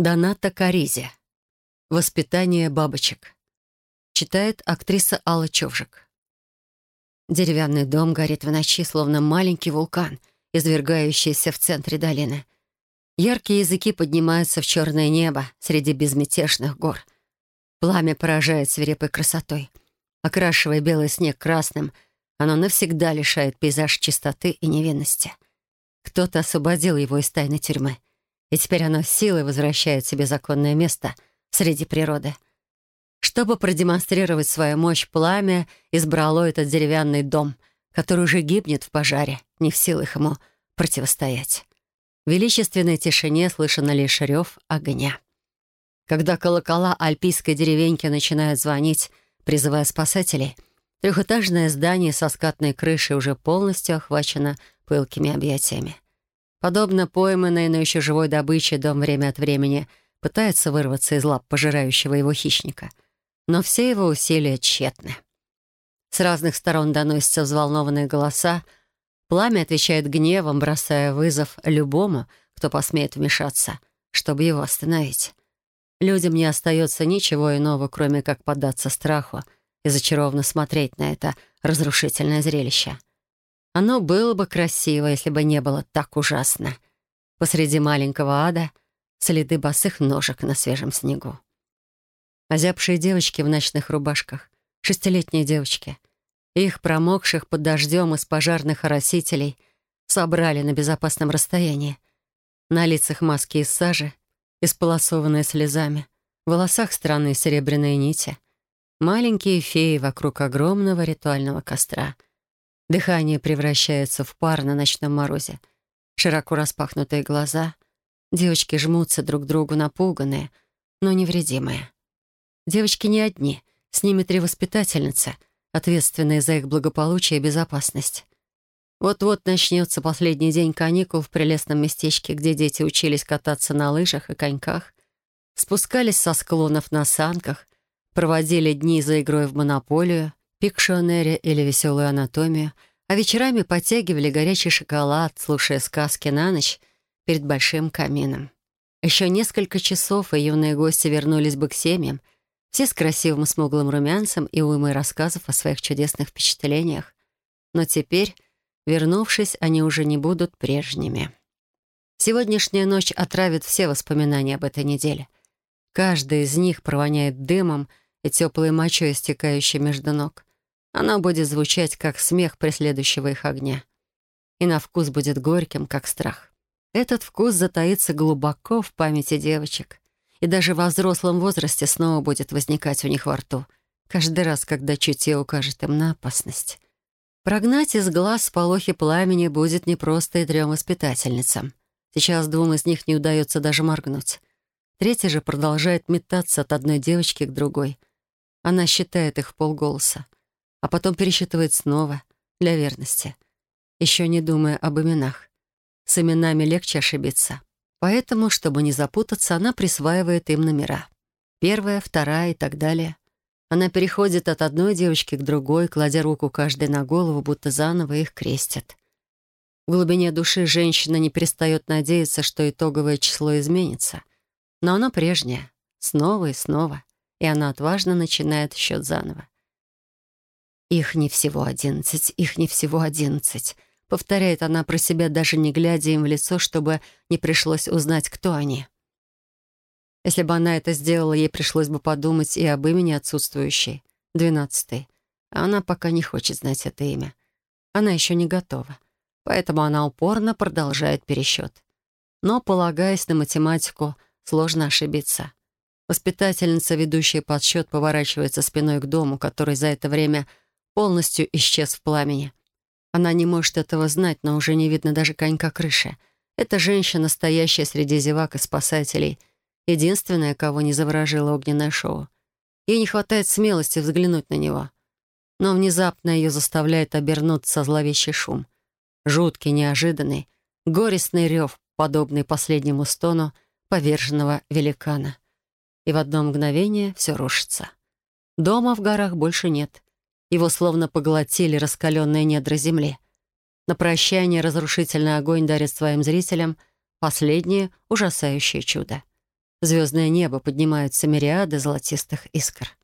Доната Каризи. «Воспитание бабочек». Читает актриса Алла Човжик. Деревянный дом горит в ночи, словно маленький вулкан, извергающийся в центре долины. Яркие языки поднимаются в черное небо среди безмятежных гор. Пламя поражает свирепой красотой. Окрашивая белый снег красным, оно навсегда лишает пейзаж чистоты и невинности. Кто-то освободил его из тайной тюрьмы — и теперь оно силой возвращает себе законное место среди природы. Чтобы продемонстрировать свою мощь, пламя избрало этот деревянный дом, который уже гибнет в пожаре, не в силах ему противостоять. В величественной тишине слышно лишь рев огня. Когда колокола альпийской деревеньки начинают звонить, призывая спасателей, трехэтажное здание со скатной крышей уже полностью охвачено пылкими объятиями. Подобно пойманной, но еще живой добыче, дом время от времени пытается вырваться из лап пожирающего его хищника. Но все его усилия тщетны. С разных сторон доносятся взволнованные голоса. Пламя отвечает гневом, бросая вызов любому, кто посмеет вмешаться, чтобы его остановить. Людям не остается ничего иного, кроме как поддаться страху и зачарованно смотреть на это разрушительное зрелище — оно было бы красиво, если бы не было так ужасно. Посреди маленького ада следы босых ножек на свежем снегу. Озябшие девочки в ночных рубашках, шестилетние девочки, их промокших под дождем из пожарных оросителей собрали на безопасном расстоянии. На лицах маски из сажи, исполосованные слезами, в волосах странные серебряные нити, маленькие феи вокруг огромного ритуального костра — Дыхание превращается в пар на ночном морозе. Широко распахнутые глаза. Девочки жмутся друг к другу напуганные, но невредимые. Девочки не одни. С ними три воспитательницы, ответственные за их благополучие и безопасность. Вот-вот начнется последний день каникул в прелестном местечке, где дети учились кататься на лыжах и коньках, спускались со склонов на санках, проводили дни за игрой в монополию, пикшонере или веселую анатомию, а вечерами подтягивали горячий шоколад, слушая сказки на ночь перед большим камином. Еще несколько часов, и юные гости вернулись бы к семьям, все с красивым смуглым румянцем и уймой рассказов о своих чудесных впечатлениях. Но теперь, вернувшись, они уже не будут прежними. Сегодняшняя ночь отравит все воспоминания об этой неделе. Каждый из них провоняет дымом и теплой мочой, стекающей между ног. Оно будет звучать, как смех преследующего их огня. И на вкус будет горьким, как страх. Этот вкус затаится глубоко в памяти девочек. И даже во взрослом возрасте снова будет возникать у них во рту. Каждый раз, когда чутье укажет им на опасность. Прогнать из глаз сполохи пламени будет непросто и трем воспитательницам. Сейчас двум из них не удается даже моргнуть. Третья же продолжает метаться от одной девочки к другой. Она считает их в полголоса а потом пересчитывает снова, для верности, еще не думая об именах. С именами легче ошибиться. Поэтому, чтобы не запутаться, она присваивает им номера. Первая, вторая и так далее. Она переходит от одной девочки к другой, кладя руку каждой на голову, будто заново их крестит. В глубине души женщина не перестает надеяться, что итоговое число изменится. Но оно прежнее, снова и снова, и она отважно начинает счет заново. «Их не всего одиннадцать, их не всего одиннадцать», — повторяет она про себя, даже не глядя им в лицо, чтобы не пришлось узнать, кто они. Если бы она это сделала, ей пришлось бы подумать и об имени отсутствующей, двенадцатой. А она пока не хочет знать это имя. Она еще не готова. Поэтому она упорно продолжает пересчет. Но, полагаясь на математику, сложно ошибиться. Воспитательница, ведущая подсчет, поворачивается спиной к дому, который за это время полностью исчез в пламени. Она не может этого знать, но уже не видно даже конька крыши. Эта женщина, стоящая среди зевак и спасателей, единственная, кого не заворожило огненное шоу. Ей не хватает смелости взглянуть на него. Но внезапно ее заставляет обернуться зловещий шум. Жуткий, неожиданный, горестный рев, подобный последнему стону поверженного великана. И в одно мгновение все рушится. Дома в горах больше нет. Его словно поглотили раскаленные недра земли. На прощание разрушительный огонь дарит своим зрителям последнее ужасающее чудо. Звездное небо поднимаются мириады золотистых искр.